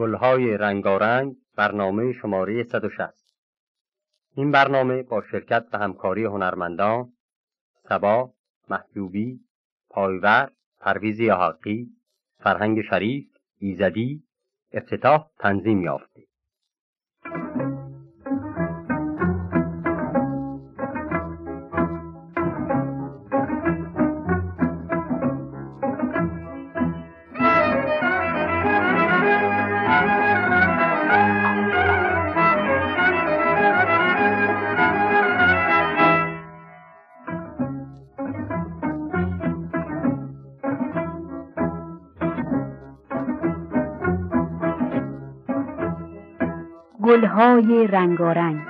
گلهای رنگارنگ برنامه شماره 160 این برنامه با شرکت و همکاری هنرمندان سبا، محجوبی، پایور، پرویز حقی، فرهنگ شریف، ایزدی، افتتاح تنظیم یافته. گلهای رنگارنگ.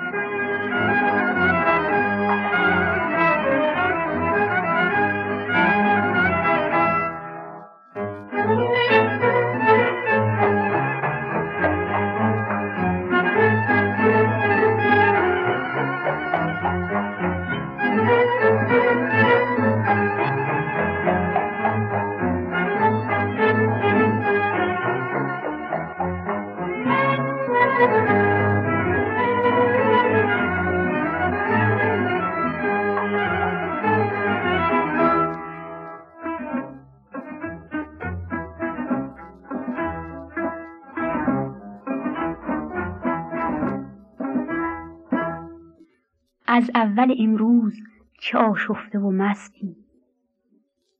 از اول امروز چه آشفته و مستی.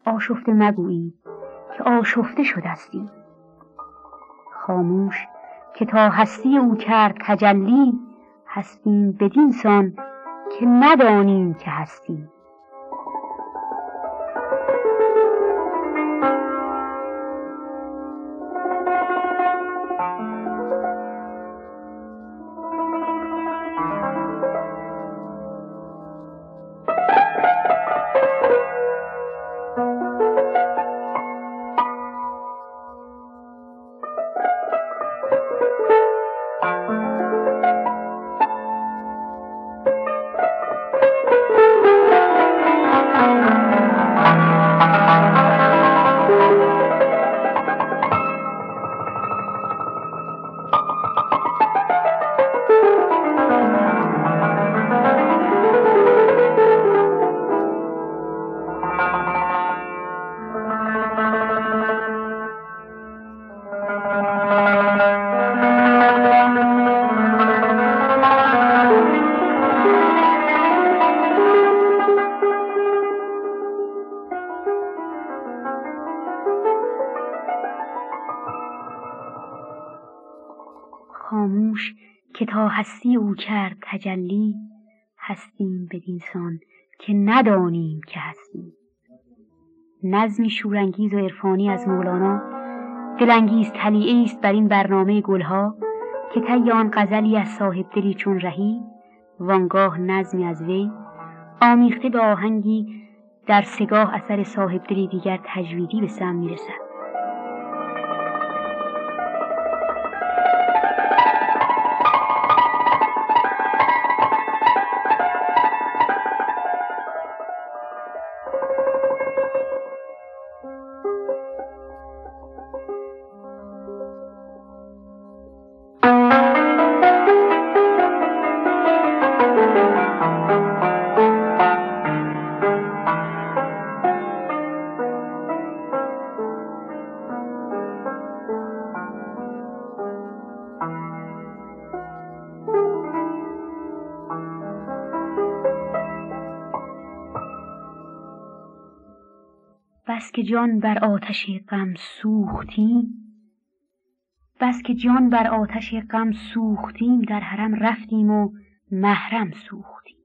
آشفته مگویید که آشفته شدستی. خاموش که تا هستی او کرد تجلی هستیم بدین سان که ندانیم که هستیم. هستی او کرد تجلی هستیم بدینسان که ندانیم که هستیم. نظمی شورانگیز و عرفانی از مولانا دلانگیز تلیعه است بر این برنامه گلها که طی آن غزلی از صاحب دلی چون رهی وانگاه نظمی از وی آمیخته به آهنگی در سگاه اثر صاحب دلی دیگر تجویدی به سم می‌رسد. جان بر آتش غم سوختیم بس که جان بر آتش غم سوختیم در حرم رفتیم و محرم سوختیم.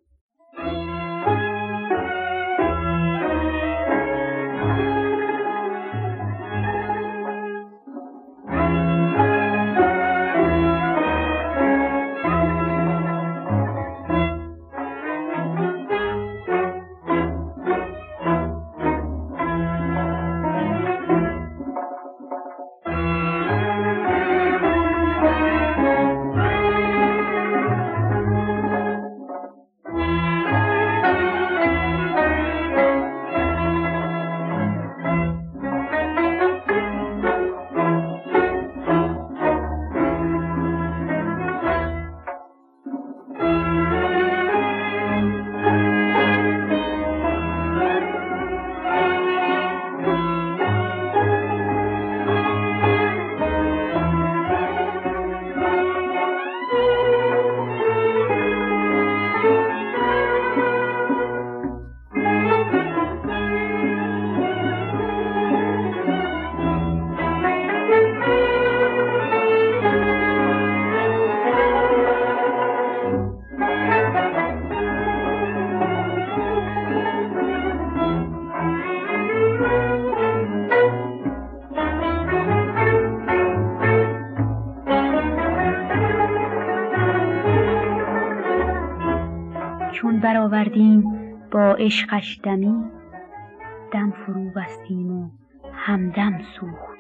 عشقش دمی دم فرو بستیم و همدم سوختیم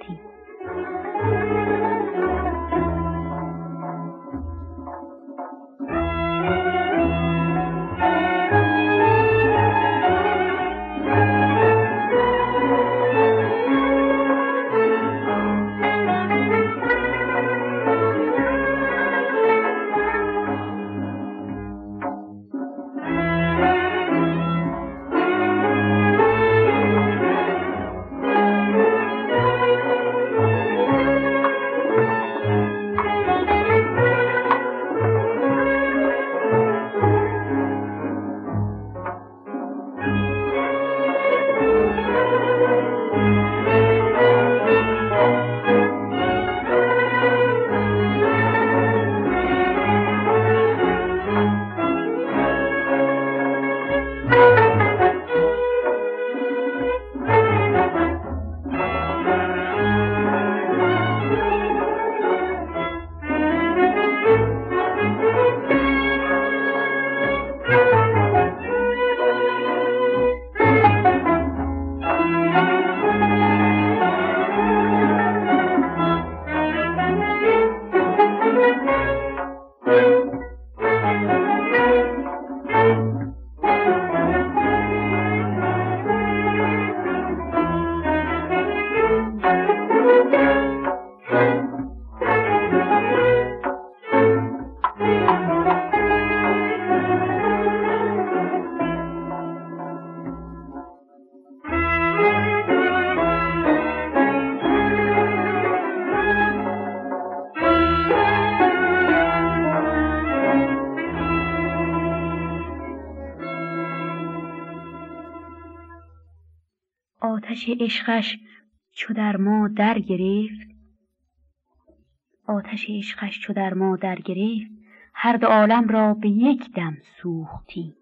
آتش عشقش چو در ما در گرفت. آتش عشقش چو در ما در گرفت هر دو عالم را به یک دم سوختیم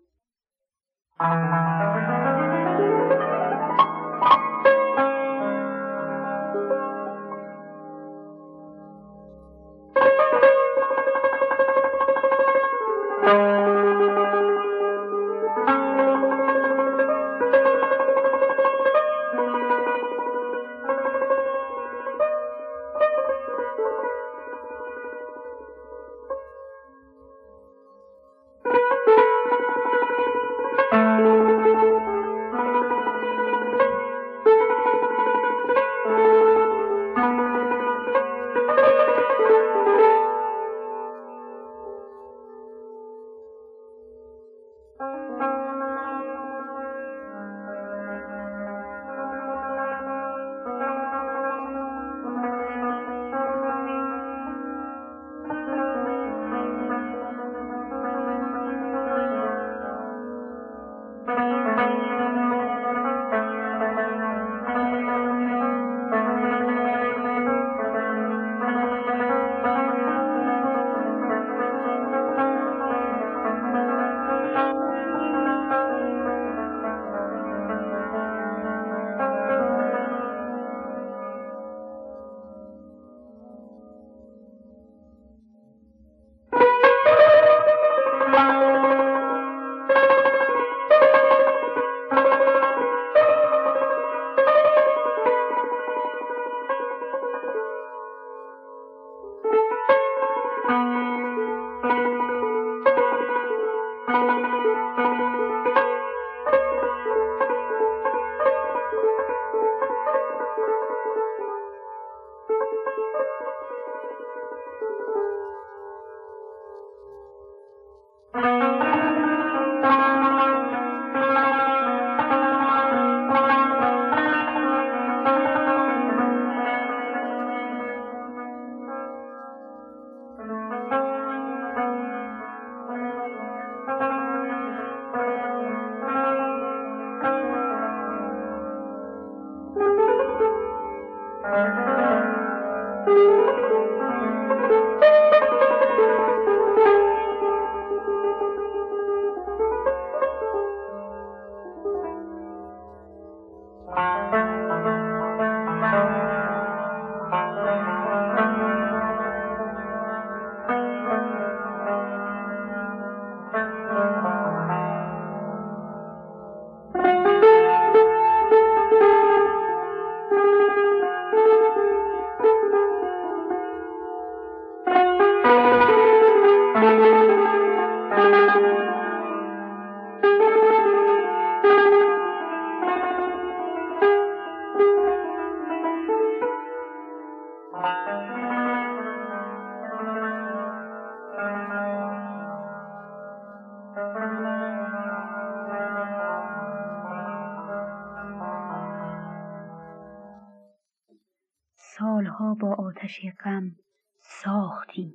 آتش غم ساختیم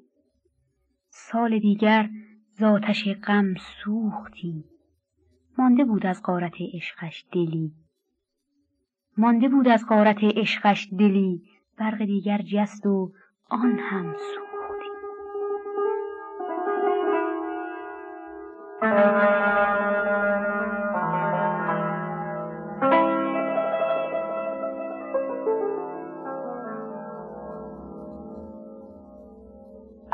سال دیگر ز آتش غم سوختیم مانده بود از غارت عشقش دلی. مانده بود از غارت عشقش دلی. برق دیگر جست و آن هم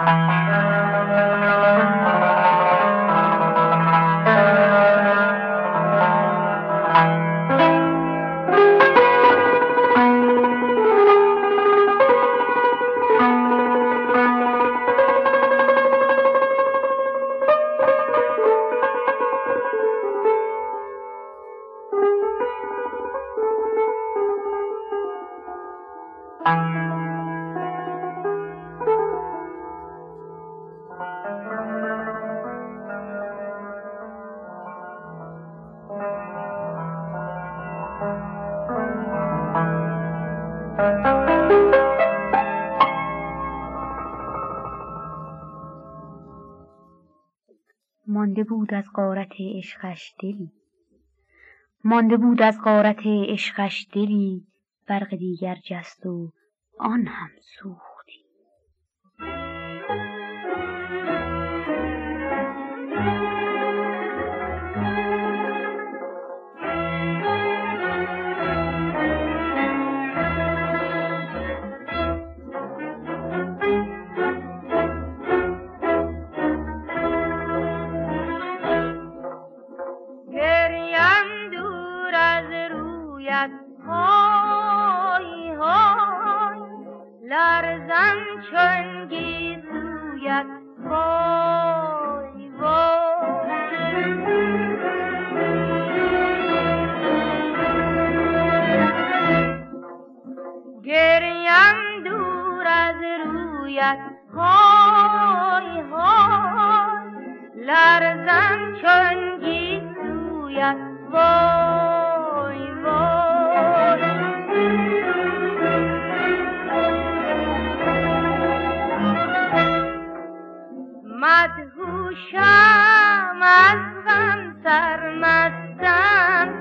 مانده بود از غارت عشقش دلی. مانده بود از غارت عشقش دلی برق دیگر جست و آن هم سوختی مدهوشم از غم سرمستم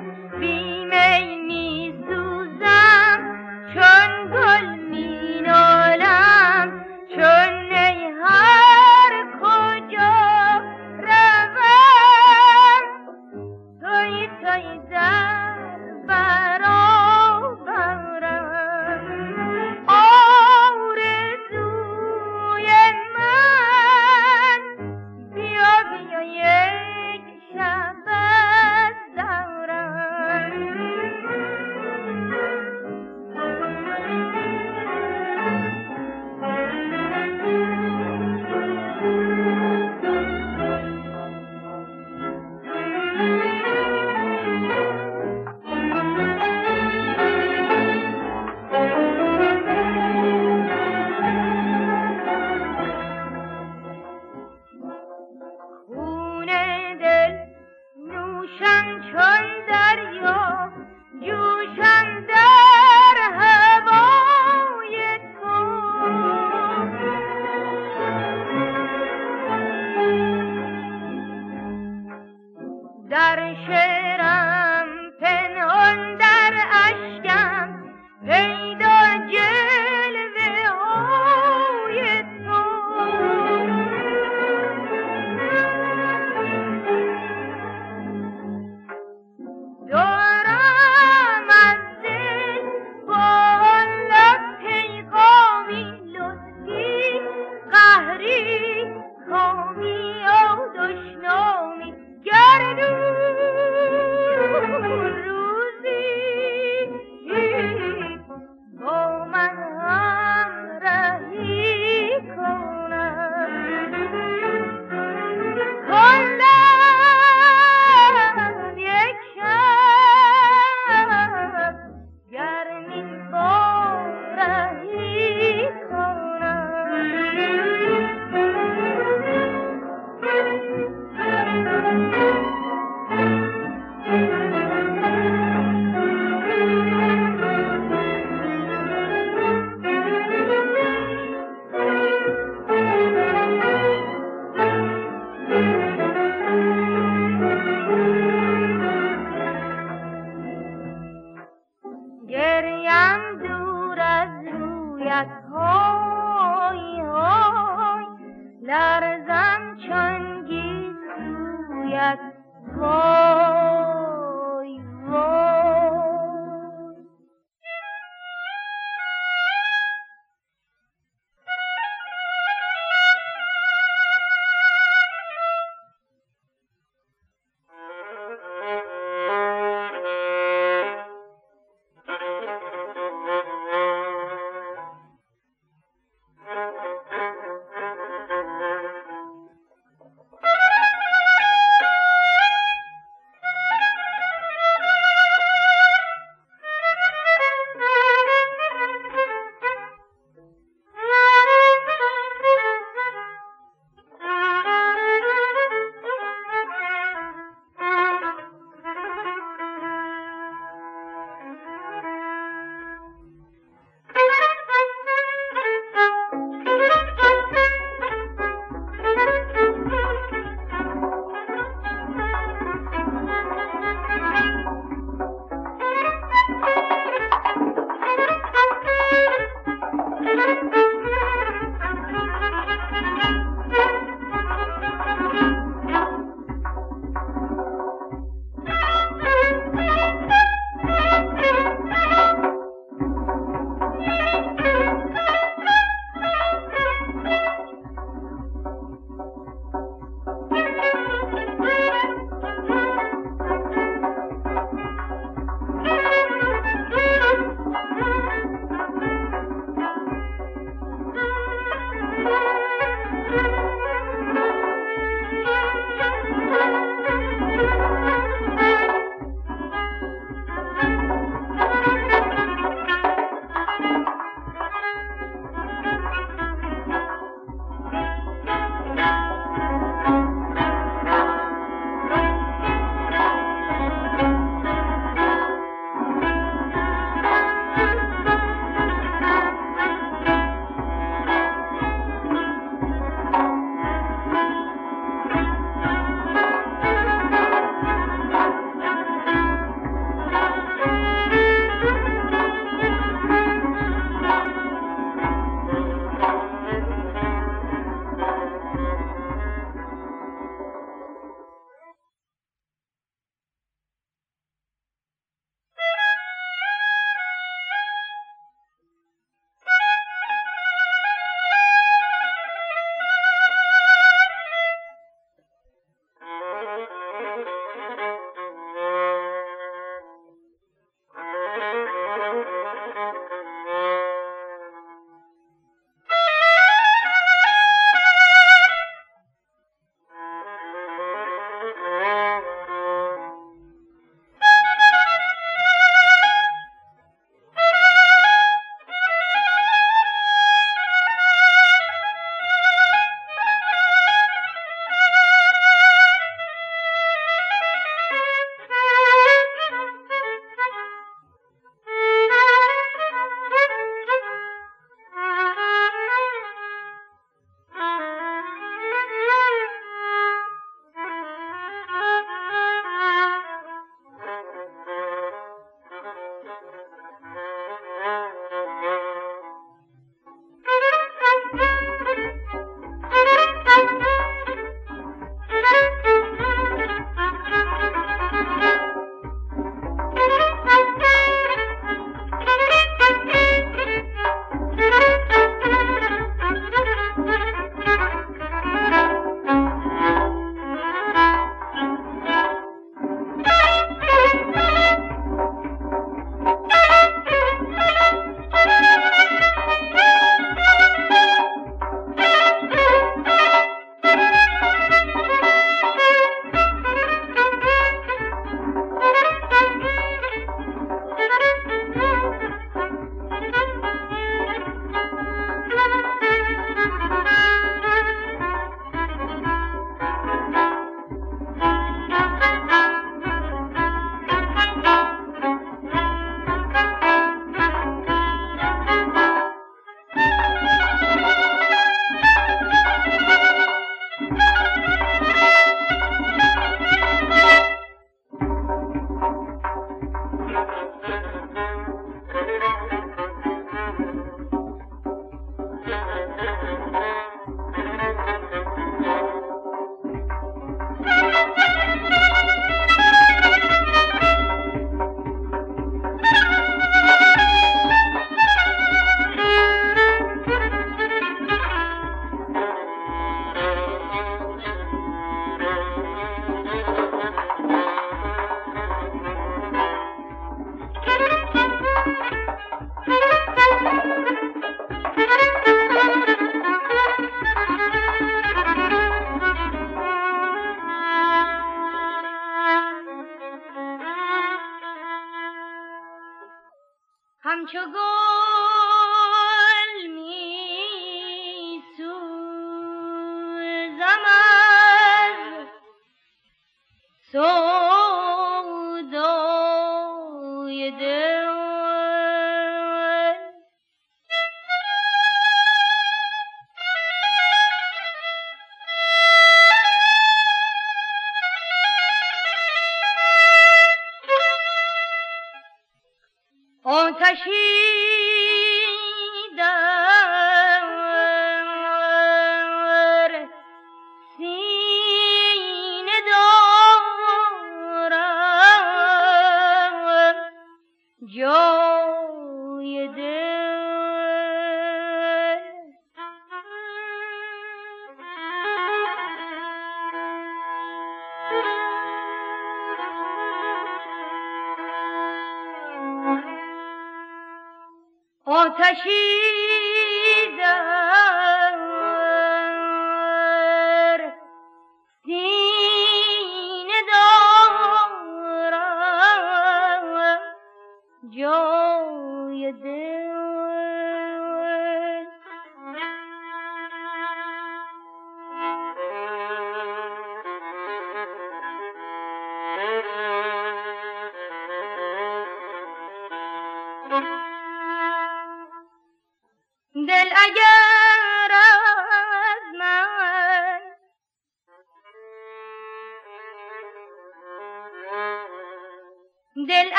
He.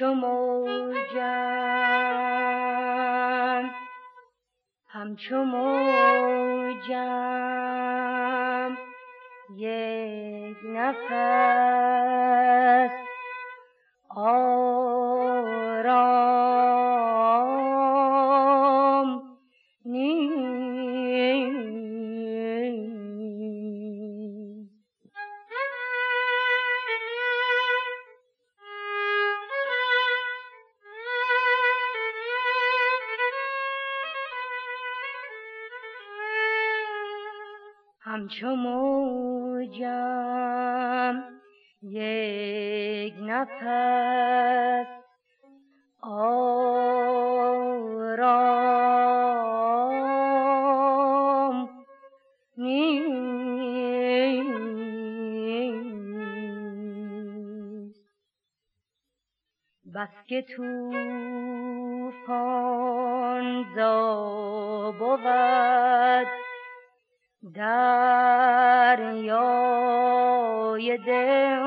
چو موجم. همچو موجم. یک نفس. آرام نیست بس که توفان زا بود دریای دل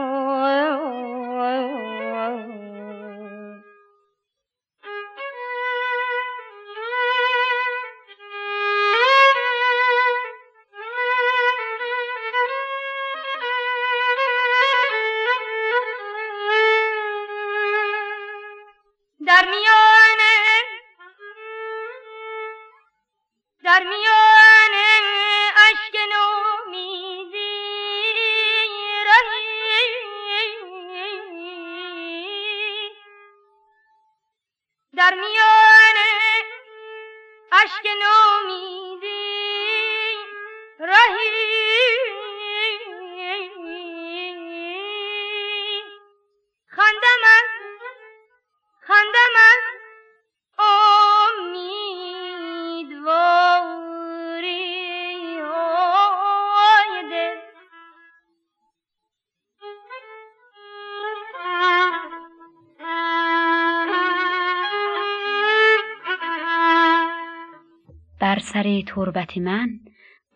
سر تربت من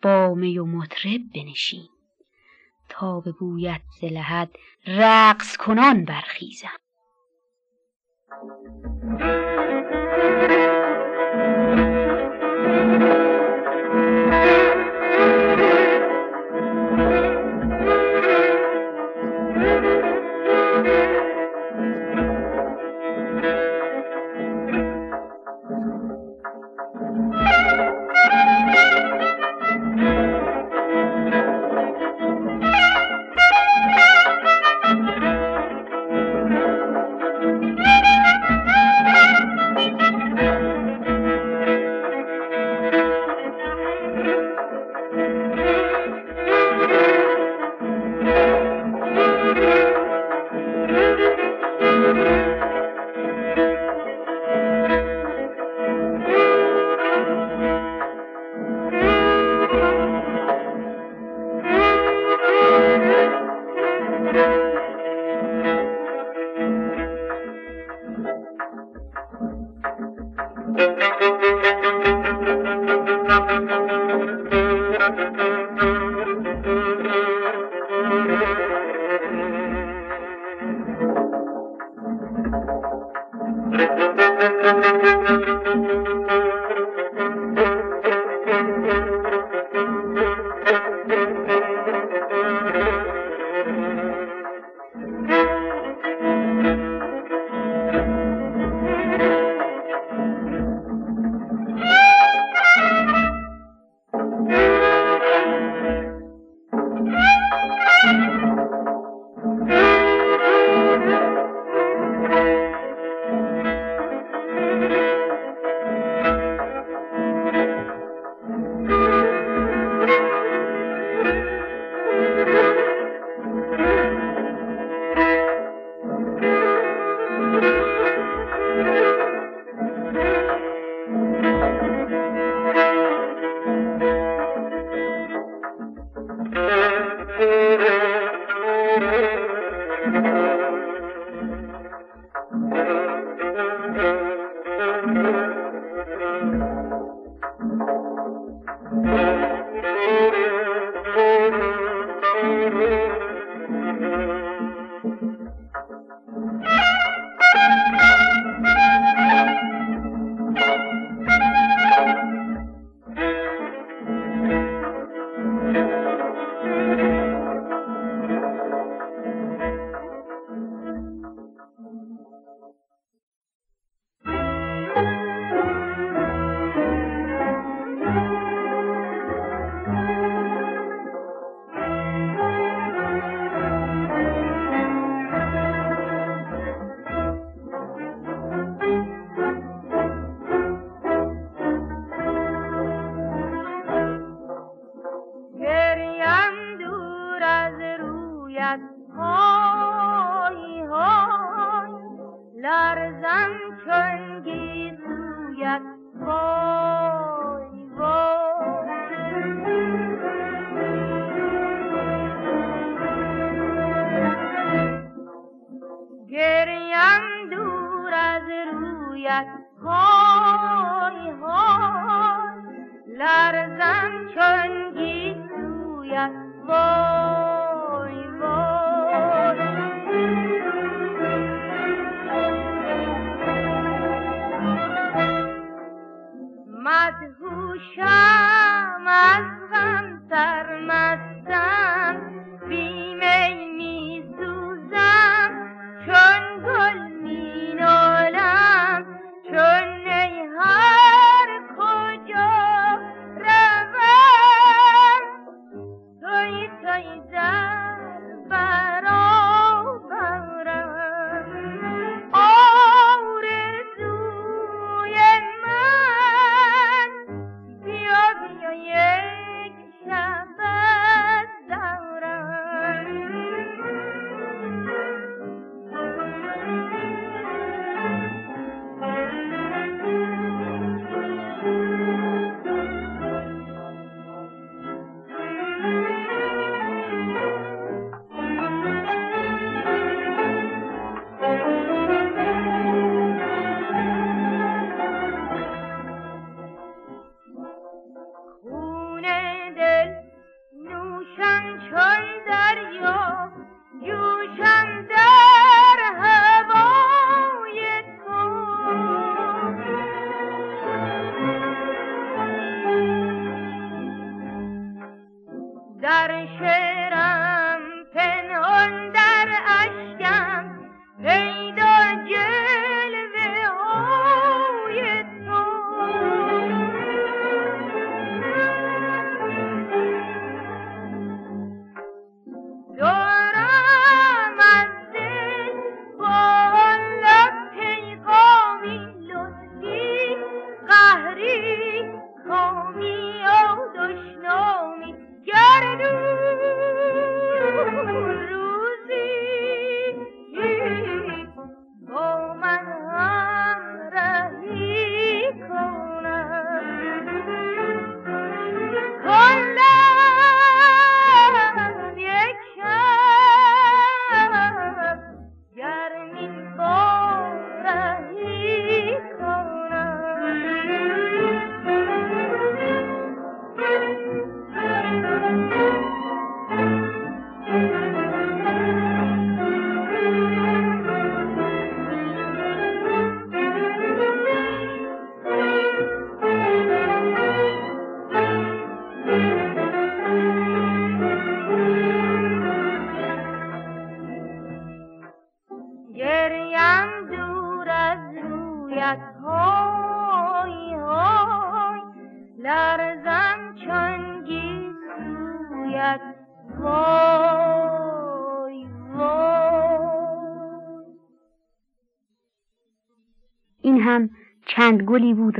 با می و مطرب بنشین تا به بویت زلهد رقص کنان برخیزم.